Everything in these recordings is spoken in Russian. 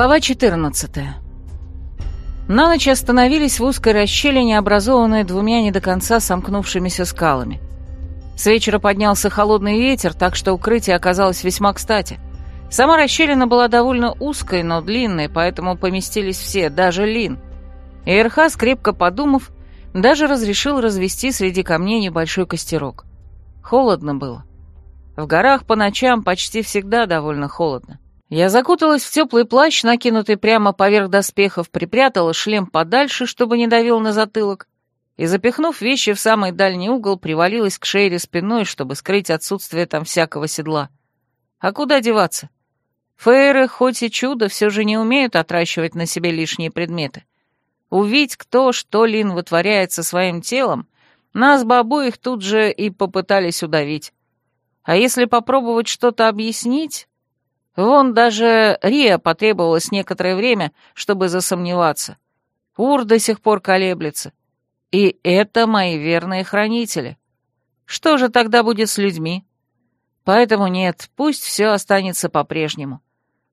Глава 14. На ночь остановились в узкой расщелине, образованной двумя не до конца сомкнувшимися скалами. С вечера поднялся холодный ветер, так что укрытие оказалось весьма кстати. Сама расщелина была довольно узкой, но длинной, поэтому поместились все, даже Лин. И Эрхас, крепко подумав, даже разрешил развести среди камней небольшой костерок. Холодно было. В горах по ночам почти всегда довольно холодно. Я закуталась в теплый плащ, накинутый прямо поверх доспехов, припрятала шлем подальше, чтобы не давил на затылок, и, запихнув вещи в самый дальний угол, привалилась к Шейре спиной, чтобы скрыть отсутствие там всякого седла. А куда деваться? Фейры, хоть и чудо, все же не умеют отращивать на себе лишние предметы. Увидеть, кто что Лин вытворяет со своим телом, нас бы обоих тут же и попытались удавить. А если попробовать что-то объяснить, Вон даже Рия потребовалось некоторое время, чтобы засомневаться. Ур до сих пор колеблется. И это мои верные хранители. Что же тогда будет с людьми? Поэтому нет, пусть все останется по-прежнему.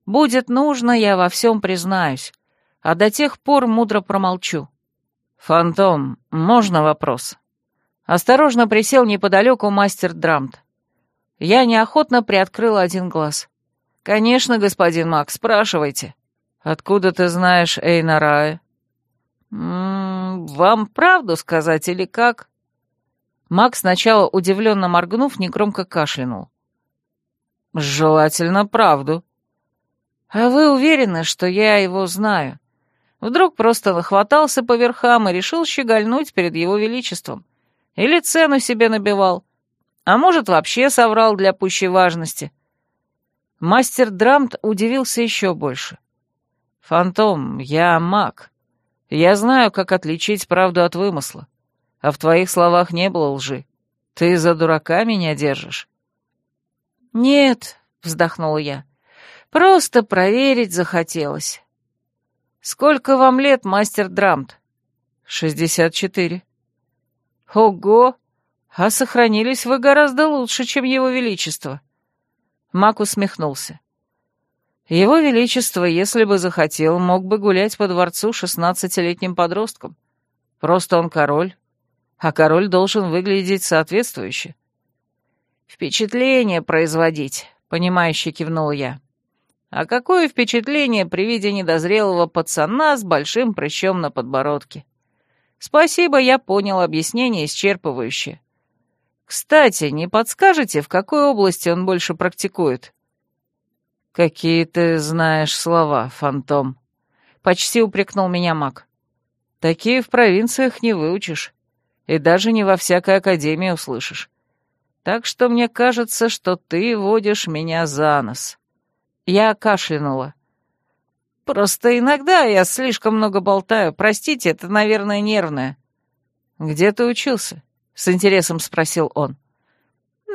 Будет нужно, я во всем признаюсь, а до тех пор мудро промолчу. «Фантом, можно вопрос?» Осторожно присел неподалеку мастер Драмт. Я неохотно приоткрыла один глаз. «Конечно, господин Мак, спрашивайте. Откуда ты знаешь Эйнарая?» «М -м, «Вам правду сказать или как?» Мак сначала, удивленно моргнув, негромко кашлянул. «Желательно правду». «А вы уверены, что я его знаю?» Вдруг просто нахватался по верхам и решил щегольнуть перед его величеством. Или цену себе набивал. А может, вообще соврал для пущей важности. Мастер Драмт удивился еще больше. «Фантом, я маг. Я знаю, как отличить правду от вымысла. А в твоих словах не было лжи. Ты за дурака меня держишь?» «Нет», — вздохнула я, — «просто проверить захотелось». «Сколько вам лет, мастер Драмт?» «Шестьдесят четыре». «Ого! А сохранились вы гораздо лучше, чем его величество». Мак усмехнулся. Его Величество, если бы захотел, мог бы гулять по дворцу шестнадцатилетним подростком. Просто он король, а король должен выглядеть соответствующе. «Впечатление производить», — понимающе кивнул я. «А какое впечатление при виде недозрелого пацана с большим прыщом на подбородке?» «Спасибо, я понял объяснение исчерпывающее. Кстати, не подскажете, в какой области он больше практикует? Какие ты знаешь слова, фантом? Почти упрекнул меня маг. Такие в провинциях не выучишь. И даже не во всякой академии услышишь. Так что мне кажется, что ты водишь меня за нос. Я кашлянула. Просто иногда я слишком много болтаю. Простите, это, наверное, нервное. Где ты учился? — с интересом спросил он.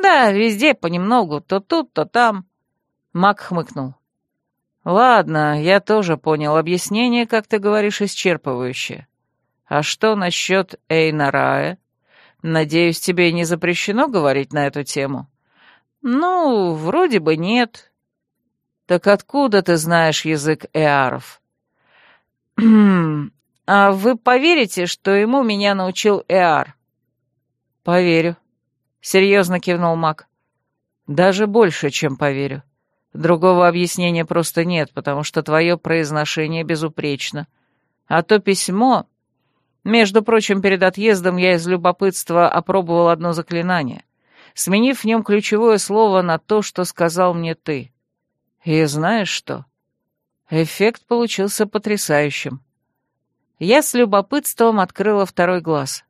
«Да, везде понемногу, то тут, то там». Мак хмыкнул. «Ладно, я тоже понял. Объяснение, как ты говоришь, исчерпывающее. А что насчет Эйнарая? Надеюсь, тебе не запрещено говорить на эту тему?» «Ну, вроде бы нет». «Так откуда ты знаешь язык эаров?» «А вы поверите, что ему меня научил эар?» «Поверю», — серьезно кивнул маг. «Даже больше, чем поверю. Другого объяснения просто нет, потому что твое произношение безупречно. А то письмо... Между прочим, перед отъездом я из любопытства опробовал одно заклинание, сменив в нем ключевое слово на то, что сказал мне ты. И знаешь что? Эффект получился потрясающим. Я с любопытством открыла второй глаз.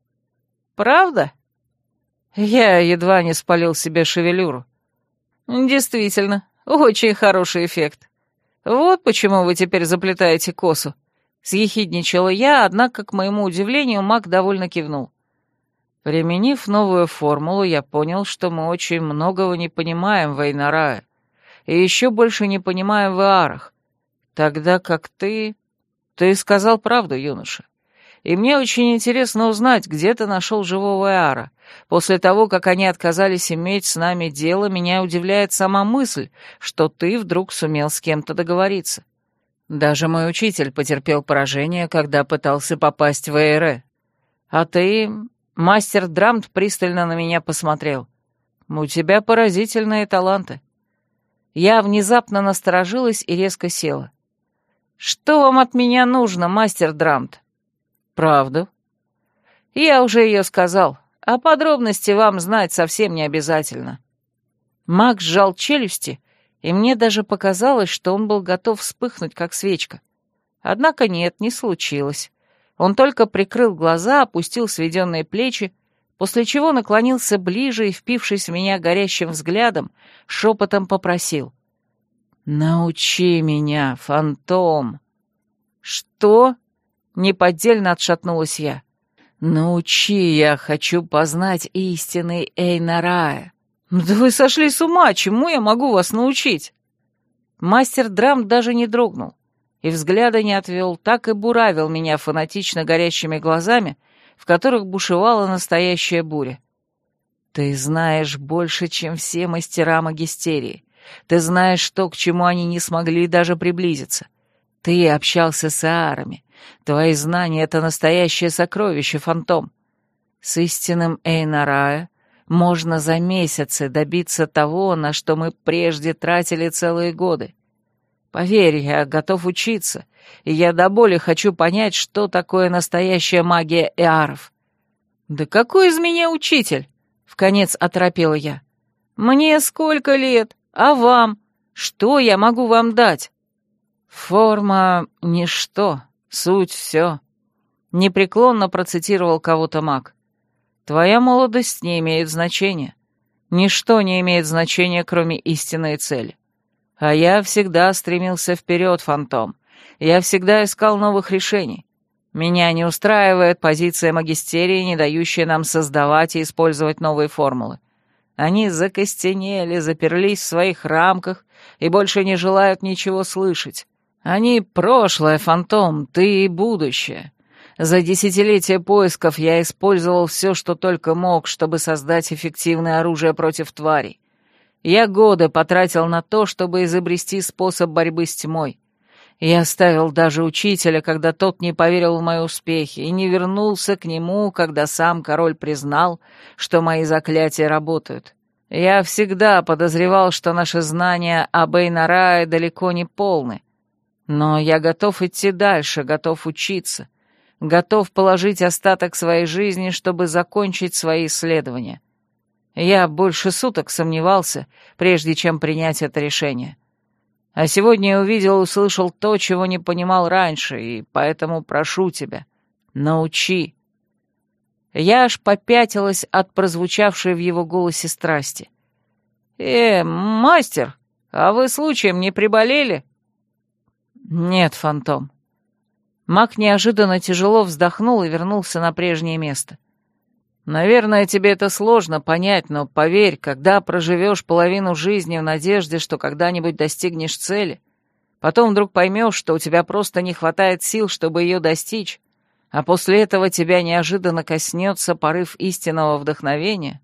«Правда?» Я едва не спалил себе шевелюру. Действительно, очень хороший эффект. Вот почему вы теперь заплетаете косу. Съехидничала я, однако, к моему удивлению, маг довольно кивнул. Применив новую формулу, я понял, что мы очень многого не понимаем в Эйнарае, и еще больше не понимаем в Иарах, тогда как ты... Ты сказал правду, юноша. И мне очень интересно узнать, где ты нашел живого Эара. После того, как они отказались иметь с нами дело, меня удивляет сама мысль, что ты вдруг сумел с кем-то договориться. Даже мой учитель потерпел поражение, когда пытался попасть в Эйре. А ты, мастер Драмт, пристально на меня посмотрел. У тебя поразительные таланты. Я внезапно насторожилась и резко села. «Что вам от меня нужно, мастер Драмт?» «Правду?» «Я уже ее сказал, а подробности вам знать совсем не обязательно». Маг сжал челюсти, и мне даже показалось, что он был готов вспыхнуть, как свечка. Однако нет, не случилось. Он только прикрыл глаза, опустил сведенные плечи, после чего наклонился ближе и, впившись в меня горящим взглядом, шепотом попросил. «Научи меня, фантом!» «Что?» — неподдельно отшатнулась я. «Научи, я хочу познать истинный Эйнарая». «Да вы сошли с ума, чему я могу вас научить?» Мастер драм даже не дрогнул и взгляда не отвел, так и буравил меня фанатично горящими глазами, в которых бушевала настоящая буря. «Ты знаешь больше, чем все мастера магистерии. Ты знаешь то, к чему они не смогли даже приблизиться. Ты общался с аарами. Твои знания — это настоящее сокровище, фантом. С истинным Эйнарая можно за месяцы добиться того, на что мы прежде тратили целые годы. Поверь, я готов учиться, и я до боли хочу понять, что такое настоящая магия Эаров. «Да какой из меня учитель?» — вконец оторопела я. «Мне сколько лет? А вам? Что я могу вам дать?» «Форма — ничто, суть — все», — непреклонно процитировал кого-то маг. «Твоя молодость не имеет значения. Ничто не имеет значения, кроме истинной цели. А я всегда стремился вперед, фантом. Я всегда искал новых решений. Меня не устраивает позиция магистерии, не дающая нам создавать и использовать новые формулы. Они закостенели, заперлись в своих рамках и больше не желают ничего слышать. Они — прошлое, фантом, ты и будущее. За десятилетия поисков я использовал все, что только мог, чтобы создать эффективное оружие против тварей. Я годы потратил на то, чтобы изобрести способ борьбы с тьмой. Я оставил даже учителя, когда тот не поверил в мои успехи, и не вернулся к нему, когда сам король признал, что мои заклятия работают. Я всегда подозревал, что наши знания об Эйнарае далеко не полны. Но я готов идти дальше, готов учиться, готов положить остаток своей жизни, чтобы закончить свои исследования. Я больше суток сомневался, прежде чем принять это решение. А сегодня я увидел и услышал то, чего не понимал раньше, и поэтому прошу тебя, научи. Я аж попятилась от прозвучавшей в его голосе страсти. «Э, мастер, а вы случаем не приболели?» «Нет, фантом». Мак неожиданно тяжело вздохнул и вернулся на прежнее место. Наверное, тебе это сложно понять, но поверь, когда проживешь половину жизни в надежде, что когда-нибудь достигнешь цели, потом вдруг поймешь, что у тебя просто не хватает сил, чтобы ее достичь, а после этого тебя неожиданно коснется порыв истинного вдохновения,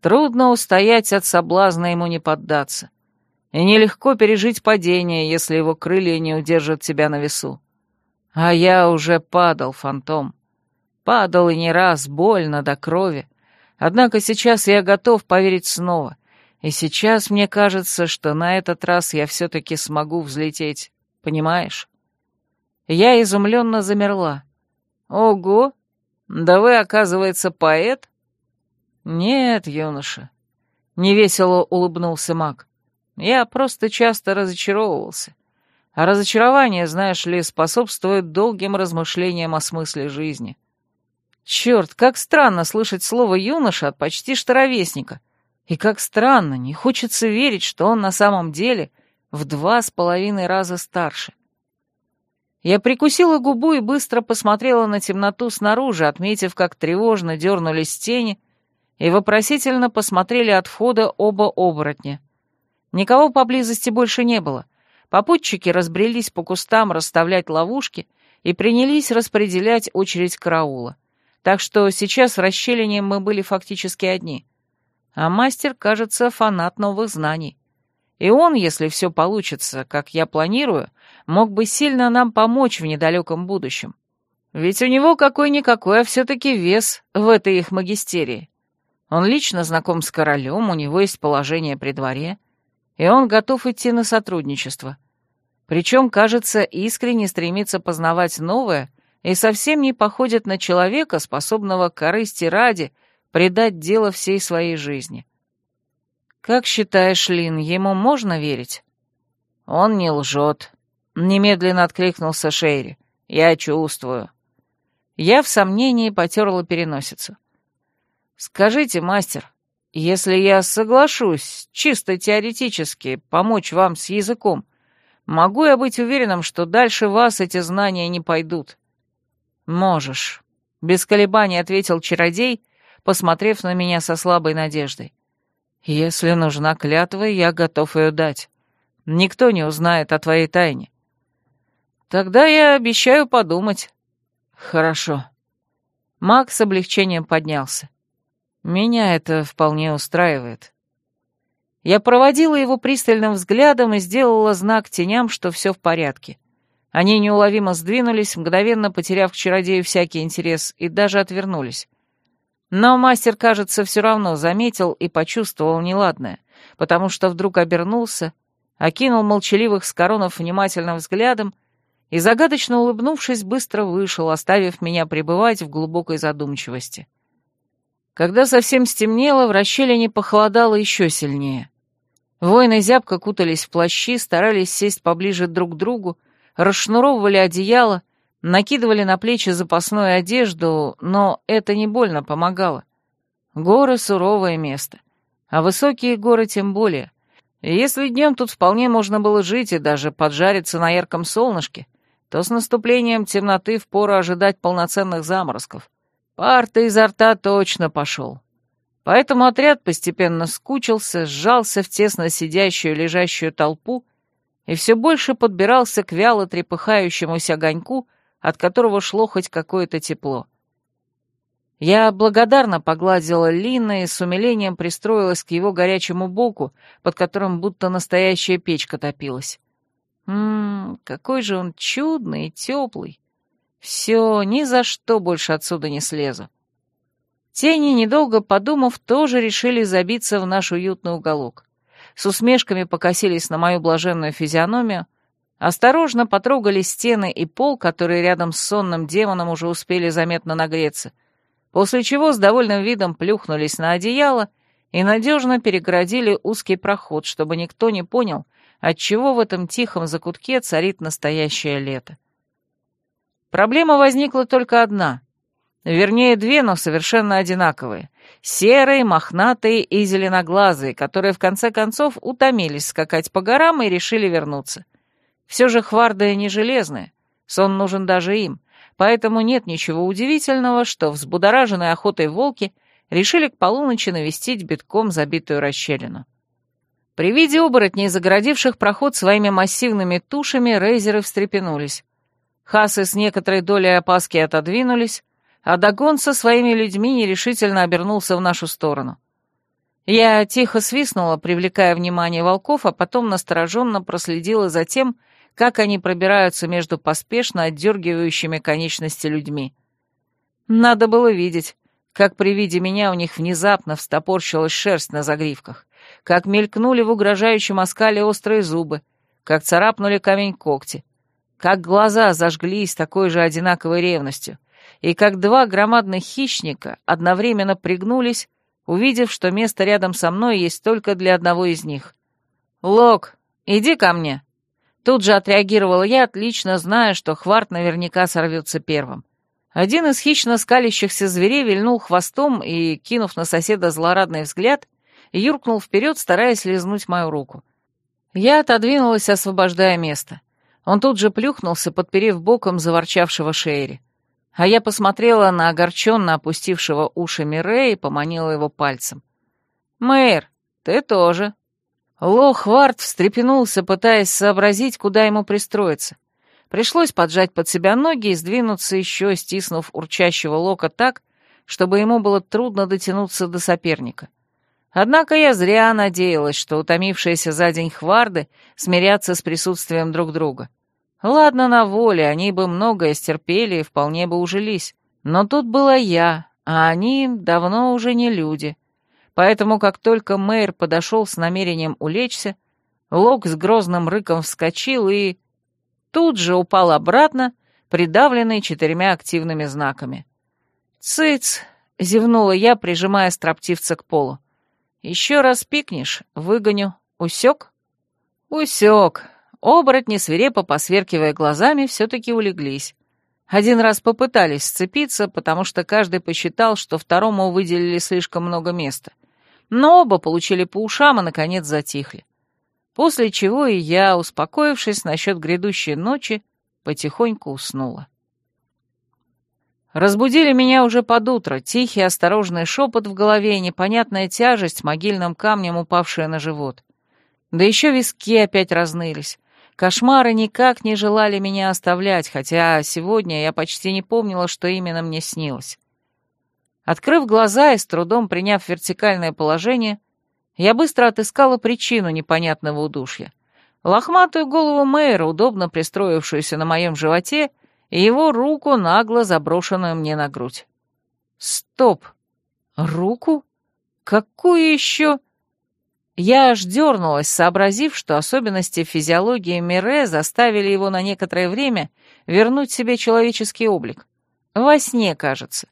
трудно устоять от соблазна ему не поддаться. И нелегко пережить падение, если его крылья не удержат тебя на весу. А я уже падал, фантом. Падал и не раз, больно до крови. Однако сейчас я готов поверить снова. И сейчас мне кажется, что на этот раз я все-таки смогу взлететь. Понимаешь? Я изумленно замерла. Ого! Да вы, оказывается, поэт? Нет, юноша. Невесело улыбнулся маг. Я просто часто разочаровывался. А разочарование, знаешь ли, способствует долгим размышлениям о смысле жизни. Черт, как странно слышать слово «юноша» от почти что ровесника. И как странно, не хочется верить, что он на самом деле в два с половиной раза старше. Я прикусила губу и быстро посмотрела на темноту снаружи, отметив, как тревожно дернулись тени, и вопросительно посмотрели от входа оба оборотня. Никого поблизости больше не было. Попутчики разбрелись по кустам расставлять ловушки и принялись распределять очередь караула так что сейчас в расщелине мы были фактически одни. А мастер, кажется, фанат новых знаний. И он, если все получится, как я планирую, мог бы сильно нам помочь в недалеком будущем. Ведь у него какой-никакой, а все-таки вес в этой их магистерии. Он лично знаком с королем, у него есть положение при дворе, и он готов идти на сотрудничество. Причем, кажется, искренне стремится познавать новое и совсем не походит на человека, способного корысти ради предать дело всей своей жизни. Как считаешь, Лин, ему можно верить? Он не лжет. Немедленно откликнулся Шейри. Я чувствую. Я в сомнении потерла переносицу. Скажите, мастер, если я соглашусь, чисто теоретически, помочь вам с языком, могу я быть уверенным, что дальше вас эти знания не пойдут? Можешь. Без колебаний ответил чародей, посмотрев на меня со слабой надеждой. Если нужна клятва, я готов ее дать. Никто не узнает о твоей тайне. Тогда я обещаю подумать. Хорошо. Маг с облегчением поднялся. Меня это вполне устраивает. Я проводила его пристальным взглядом и сделала знак теням, что все в порядке. Они неуловимо сдвинулись, мгновенно потеряв к чародею всякий интерес, и даже отвернулись. Но мастер, кажется, все равно заметил и почувствовал неладное, потому что вдруг обернулся, окинул молчаливых с коронов внимательным взглядом и, загадочно улыбнувшись, быстро вышел, оставив меня пребывать в глубокой задумчивости. Когда совсем стемнело, в расщелине похолодало еще сильнее. Воины зябко кутались в плащи, старались сесть поближе друг к другу, расшнуровывали одеяло, накидывали на плечи запасную одежду, но это не больно помогало. Горы — суровое место, а высокие горы тем более. Если днем тут вполне можно было жить и даже поджариться на ярком солнышке, то с наступлением темноты впору ожидать полноценных заморозков. Пар-то изо рта точно пошел. Поэтому отряд постепенно скучился, сжался в тесно сидящую лежащую толпу и все больше подбирался к вяло трепыхающемуся огоньку, от которого шло хоть какое-то тепло. Я благодарно погладила Лина и с умилением пристроилась к его горячему боку, под которым будто настоящая печка топилась. Ммм, какой же он чудный и теплый. Все, ни за что больше отсюда не слезу. Тени, недолго подумав, тоже решили забиться в наш уютный уголок. С усмешками покосились на мою блаженную физиономию, Осторожно потрогали стены и пол, которые рядом с сонным демоном уже успели заметно нагреться, после чего с довольным видом плюхнулись на одеяло и надежно перегородили узкий проход, чтобы никто не понял, отчего в этом тихом закутке царит настоящее лето. Проблема возникла только одна. Вернее, две, но совершенно одинаковые. Серые, мохнатые и зеленоглазые, которые в конце концов утомились скакать по горам и решили вернуться. Все же хварды не железные, сон нужен даже им, поэтому нет ничего удивительного, что взбудораженные охотой волки решили к полуночи навестить битком забитую расщелину. При виде оборотней, загородивших проход своими массивными тушами, рейзеры встрепенулись. Хасы с некоторой долей опаски отодвинулись, а Дагон со своими людьми нерешительно обернулся в нашу сторону. Я тихо свистнула, привлекая внимание волков, а потом настороженно проследила за тем, как они пробираются между поспешно отдергивающими конечности людьми. Надо было видеть, как при виде меня у них внезапно встопорщилась шерсть на загривках, как мелькнули в угрожающем оскале острые зубы, как царапнули камень когти, как глаза зажглись такой же одинаковой ревностью, и как два громадных хищника одновременно пригнулись, увидев, что место рядом со мной есть только для одного из них. «Лок, иди ко мне!» Тут же отреагировал я, отлично зная, что Хварт наверняка сорвется первым. Один из хищно скалящихся зверей вильнул хвостом и, кинув на соседа злорадный взгляд, юркнул вперед, стараясь лизнуть мою руку. Я отодвинулась, освобождая место. Он тут же плюхнулся, подперев боком заворчавшего Шейри. А я посмотрела на огорченно опустившего уши Мире и поманила его пальцем. «Мэйр, ты тоже», Лохвард встрепенулся, пытаясь сообразить, куда ему пристроиться. Пришлось поджать под себя ноги и сдвинуться еще, стиснув урчащего Лока так, чтобы ему было трудно дотянуться до соперника. Однако я зря надеялась, что утомившиеся за день хварды смирятся с присутствием друг друга. Ладно, на воле, они бы многое стерпели и вполне бы ужились. Но тут была я, а они давно уже не люди. Поэтому, как только мэр подошел с намерением улечься, Лок с грозным рыком вскочил и... Тут же упал обратно, придавленный четырьмя активными знаками. «Цыц!» — зевнула я, прижимая строптивца к полу. «Еще раз пикнешь, выгоню. Усек?» «Усек!» Оборотни, свирепо посверкивая глазами, все-таки улеглись. Один раз попытались сцепиться, потому что каждый посчитал, что второму выделили слишком много места. Но оба получили по ушам и, наконец, затихли. После чего и я, успокоившись насчет грядущей ночи, потихоньку уснула. Разбудили меня уже под утро, тихий осторожный шепот в голове и непонятная тяжесть могильным камнем, упавшая на живот. Да еще виски опять разнылись. Кошмары никак не желали меня оставлять, хотя сегодня я почти не помнила, что именно мне снилось. Открыв глаза и с трудом приняв вертикальное положение, я быстро отыскала причину непонятного удушья. Лохматую голову мэра, удобно пристроившуюся на моем животе, и его руку, нагло заброшенную мне на грудь. Стоп! Руку? Какую еще... Я аж дернулась, сообразив, что особенности физиологии Мире заставили его на некоторое время вернуть себе человеческий облик. Во сне, кажется.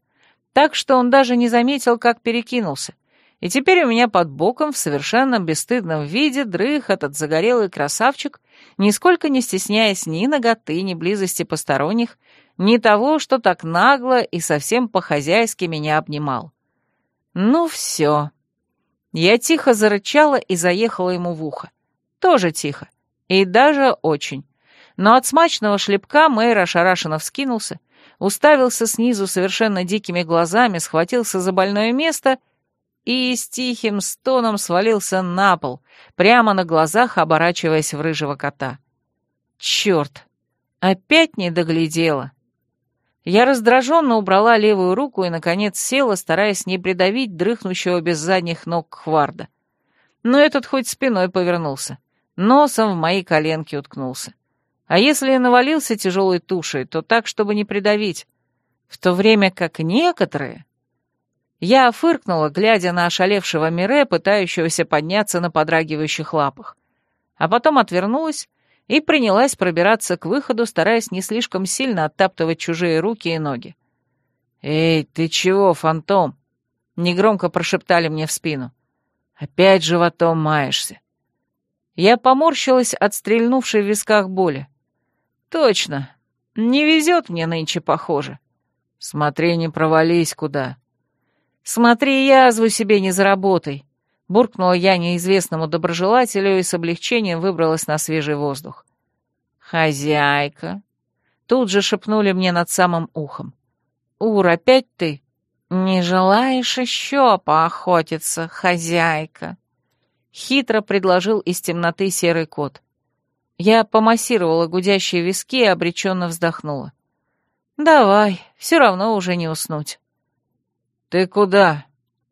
Так что он даже не заметил, как перекинулся. И теперь у меня под боком в совершенно бесстыдном виде дрых этот загорелый красавчик, нисколько не стесняясь ни ноготы, ни близости посторонних, ни того, что так нагло и совсем по-хозяйски меня обнимал. Ну все. Я тихо зарычала и заехала ему в ухо. Тоже тихо. И даже очень. Но от смачного шлепка Мэйр ошарашенно вскинулся, уставился снизу совершенно дикими глазами, схватился за больное место и с тихим стоном свалился на пол, прямо на глазах оборачиваясь в рыжего кота. Черт! Опять не доглядела. Я раздраженно убрала левую руку и, наконец, села, стараясь не придавить дрыхнущего без задних ног Хварда. Но этот хоть спиной повернулся, носом в мои коленки уткнулся. А если и навалился тяжелой тушей, то так, чтобы не придавить. В то время как некоторые... Я фыркнула, глядя на ошалевшего Мире, пытающегося подняться на подрагивающих лапах. А потом отвернулась и принялась пробираться к выходу, стараясь не слишком сильно оттаптывать чужие руки и ноги. «Эй, ты чего, фантом?» — негромко прошептали мне в спину. «Опять животом маешься». Я поморщилась от стрельнувшей в висках боли. «Точно. Не везет мне нынче, похоже. Смотри, не провались куда». «Смотри, язву себе не заработай», буркнула я неизвестному доброжелателю и с облегчением выбралась на свежий воздух. «Хозяйка!» Тут же шепнули мне над самым ухом. «Ур, опять ты? Не желаешь еще поохотиться, хозяйка?» Хитро предложил из темноты серый кот. Я помассировала гудящие виски и обреченно вздохнула. «Давай, все равно уже не уснуть». «Ты куда?»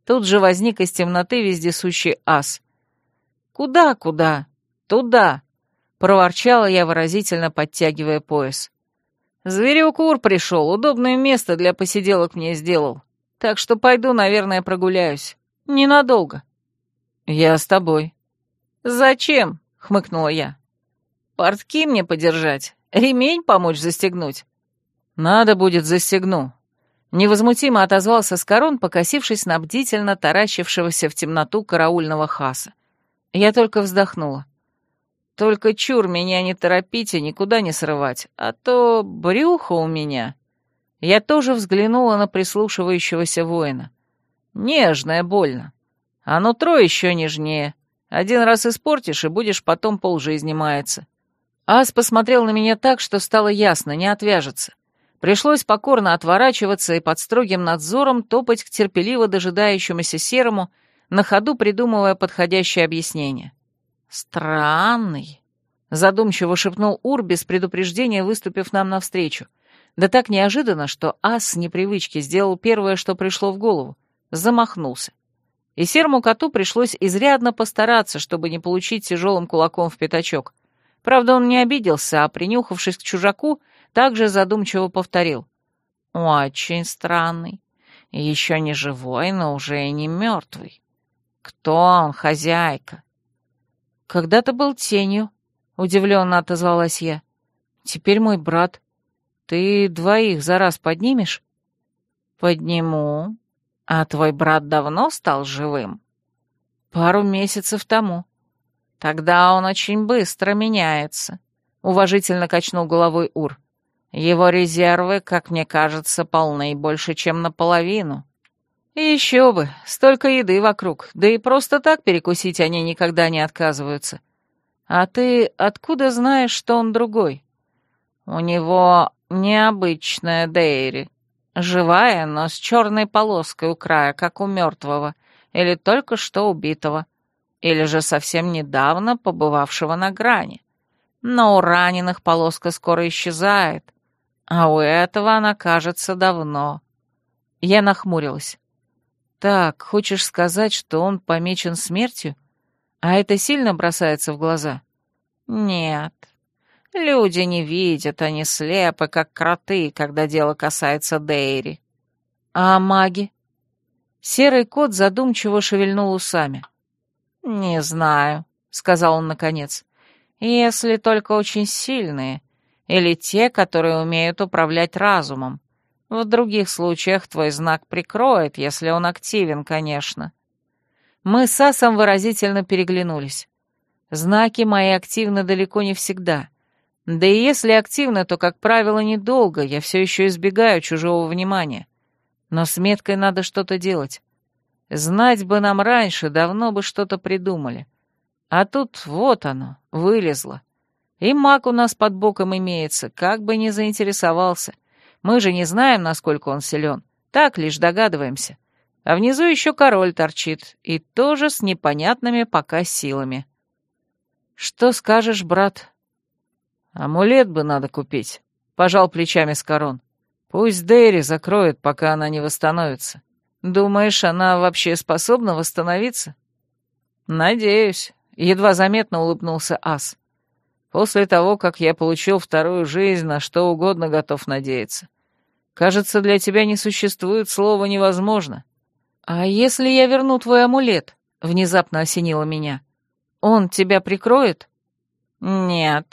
Тут же возник из темноты вездесущий ас. «Куда, куда? Туда!» — проворчала я, выразительно подтягивая пояс. «Зверюк-ур пришел, удобное место для посиделок мне сделал. Так что пойду, наверное, прогуляюсь. Ненадолго». «Я с тобой». «Зачем?» — хмыкнула я. «Портки мне подержать, ремень помочь застегнуть». «Надо будет застегну», Невозмутимо отозвался Скорон, покосившись на бдительно таращившегося в темноту караульного хаса. Я только вздохнула. «Только чур меня не торопите, никуда не срывать, а то брюхо у меня». Я тоже взглянула на прислушивающегося воина. «Нежное больно. А нутро еще нежнее. Один раз испортишь, и будешь потом полжизни маяться». Ас посмотрел на меня так, что стало ясно, не отвяжется. Пришлось покорно отворачиваться и под строгим надзором топать к терпеливо дожидающемуся серому, на ходу придумывая подходящее объяснение. «Странный», — задумчиво шепнул Ур, без предупреждения выступив нам навстречу. Да так неожиданно, что ас с непривычки сделал первое, что пришло в голову — замахнулся. и серому коту пришлось изрядно постараться, чтобы не получить тяжелым кулаком в пятачок. Правда, он не обиделся, а, принюхавшись к чужаку, также задумчиво повторил. «Очень странный. Еще не живой, но уже и не мертвый. Кто он, хозяйка?» «Когда-то был тенью», — удивленно отозвалась я. «Теперь мой брат. Ты двоих за раз поднимешь?» «Подниму. А твой брат давно стал живым?» «Пару месяцев тому». «Тогда он очень быстро меняется», — уважительно качнул головой Ур. «Его резервы, как мне кажется, полны больше, чем наполовину». И еще бы, столько еды вокруг, да и просто так перекусить они никогда не отказываются. А ты откуда знаешь, что он другой? У него необычная Дейри. Живая, но с черной полоской у края, как у мертвого, или только что убитого, или же совсем недавно побывавшего на грани. Но у раненых полоска скоро исчезает, а у этого она, кажется, давно. Я нахмурилась. Так, хочешь сказать, что он помечен смертью? А это сильно бросается в глаза? Нет, Люди не видят, они слепы, как кроты, когда дело касается Дейри. А маги? Серый кот задумчиво шевельнул усами. «Не знаю», — сказал он наконец, — «если только очень сильные, или те, которые умеют управлять разумом. В других случаях твой знак прикроет, если он активен, конечно». Мы с Асом выразительно переглянулись. Знаки мои активны далеко не всегда. Да и если активно, то, как правило, недолго, я все еще избегаю чужого внимания. Но с меткой надо что-то делать. Знать бы нам раньше, давно бы что-то придумали. А тут вот оно, вылезло. И маг у нас под боком имеется, как бы не заинтересовался. Мы же не знаем, насколько он силен, так лишь догадываемся. А внизу еще король торчит, и тоже с непонятными пока силами. «Что скажешь, брат?» «Амулет бы надо купить», — пожал плечами Скорон. «Пусть Дейри закроет, пока она не восстановится. Думаешь, она вообще способна восстановиться?» «Надеюсь», — едва заметно улыбнулся Ас. «После того, как я получил вторую жизнь, на что угодно готов надеяться. Кажется, для тебя не существует слова «невозможно». «А если я верну твой амулет?» — внезапно осенило меня. «Он тебя прикроет?» «Нет»,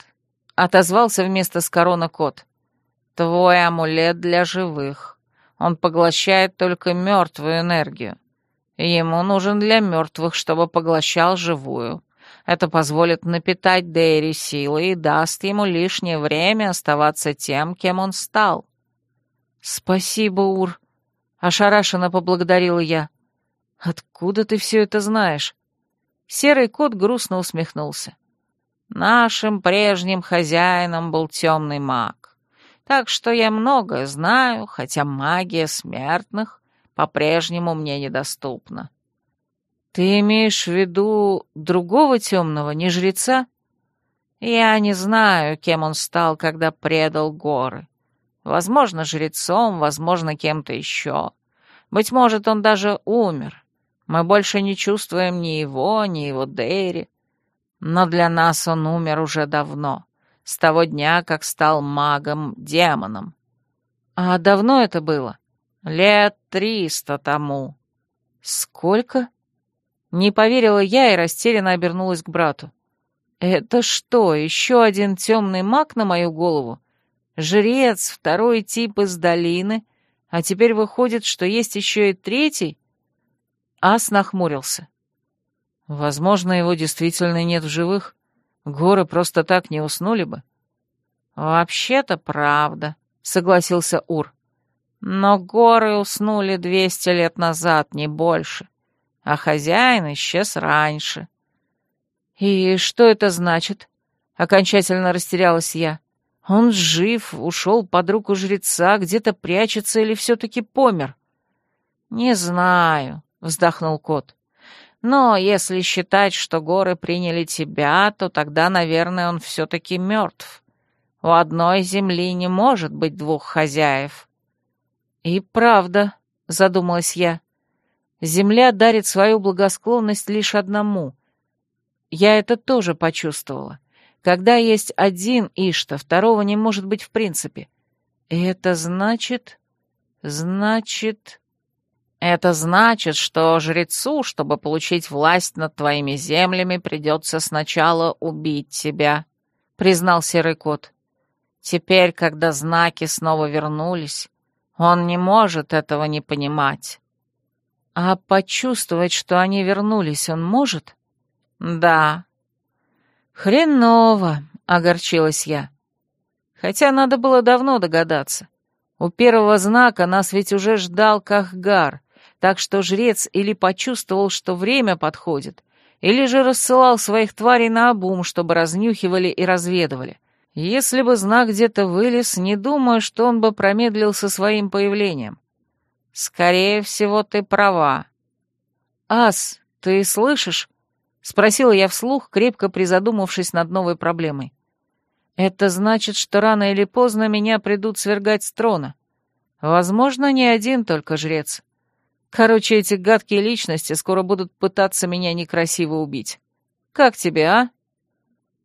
отозвался вместо Скорона кот. «Твой амулет для живых. Он поглощает только мертвую энергию. Ему нужен для мертвых, чтобы поглощал живую. Это позволит напитать Дейри силой и даст ему лишнее время оставаться тем, кем он стал». «Спасибо, Ур», — ошарашенно поблагодарила я. «Откуда ты все это знаешь?» Серый кот грустно усмехнулся. Нашим прежним хозяином был темный маг. Так что я многое знаю, хотя магия смертных по-прежнему мне недоступна. Ты имеешь в виду другого темного, не жреца? Я не знаю, кем он стал, когда предал горы. Возможно, жрецом, возможно, кем-то еще. Быть может, он даже умер. Мы больше не чувствуем ни его, ни его Дейри. Но для нас он умер уже давно, с того дня, как стал магом-демоном. А давно это было? Лет триста тому. Сколько? Не поверила я и растерянно обернулась к брату. Это что, еще один темный маг на мою голову? Жрец, второй тип из долины, а теперь выходит, что есть еще и третий? Ас нахмурился. Возможно, его действительно нет в живых. Горы просто так не уснули бы. «Вообще-то правда», — согласился Ур. «Но горы уснули двести лет назад, не больше, а хозяин исчез раньше». «И что это значит?» — окончательно растерялась я. «Он жив, ушел под руку жреца, где-то прячется или все-таки помер?» «Не знаю», — вздохнул кот. Но если считать, что горы приняли тебя, то тогда, наверное, он все-таки мертв. У одной земли не может быть двух хозяев». «И правда», — задумалась я. Земля дарит свою благосклонность лишь одному. Я это тоже почувствовала. Когда есть один Ишта, второго не может быть в принципе. И это значит... Значит... Это значит, что жрецу, чтобы получить власть над твоими землями, придется сначала убить тебя, — признал серый кот. Теперь, когда знаки снова вернулись, он не может этого не понимать. А почувствовать, что они вернулись, он может? Да. Хреново, — огорчилась я. Хотя надо было давно догадаться. У первого знака нас ведь уже ждал Кахгар, так что жрец или почувствовал, что время подходит, или же рассылал своих тварей на обум, чтобы разнюхивали и разведывали. Если бы знак где-то вылез, не думаю, что он бы промедлил со своим появлением. Скорее всего, ты права. «Ас, ты слышишь?» — спросила я вслух, крепко призадумавшись над новой проблемой. «Это значит, что рано или поздно меня придут свергать с трона. Возможно, не один только жрец. Короче, эти гадкие личности скоро будут пытаться меня некрасиво убить. Как тебе, а?»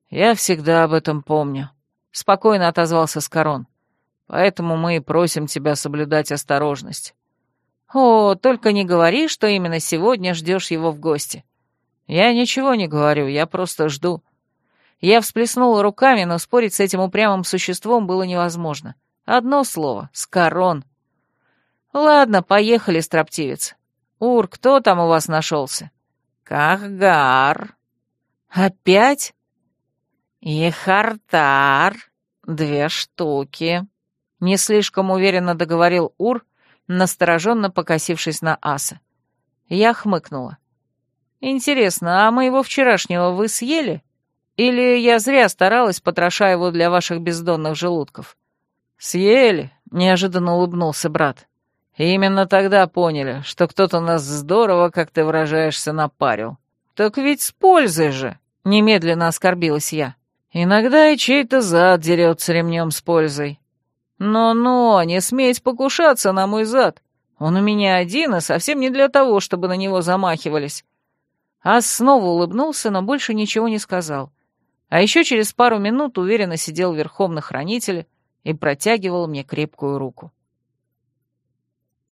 «Я всегда об этом помню», — спокойно отозвался Скорон. «Поэтому мы и просим тебя соблюдать осторожность». «О, только не говори, что именно сегодня ждешь его в гости». «Я ничего не говорю, я просто жду». Я всплеснула руками, но спорить с этим упрямым существом было невозможно. Одно слово — «скорон». «Ладно, поехали, строптивец. Ур, кто там у вас нашелся?» «Кахгар». «Опять?» «И Хартар. Две штуки», — не слишком уверенно договорил Ур, настороженно покосившись на Аса. Я хмыкнула. «Интересно, а моего вчерашнего вы съели? Или я зря старалась, потроша его для ваших бездонных желудков?» «Съели», — неожиданно улыбнулся брат. Именно тогда поняли, что кто-то нас здорово, как ты выражаешься, напарил. Так ведь с пользой же, немедленно оскорбилась я. Иногда и чей-то зад дерется ремнем с пользой. Но-но, не сметь покушаться на мой зад. Он у меня один, и совсем не для того, чтобы на него замахивались. Ас снова улыбнулся, но больше ничего не сказал. А еще через пару минут уверенно сидел верхом на хранителе и протягивал мне крепкую руку.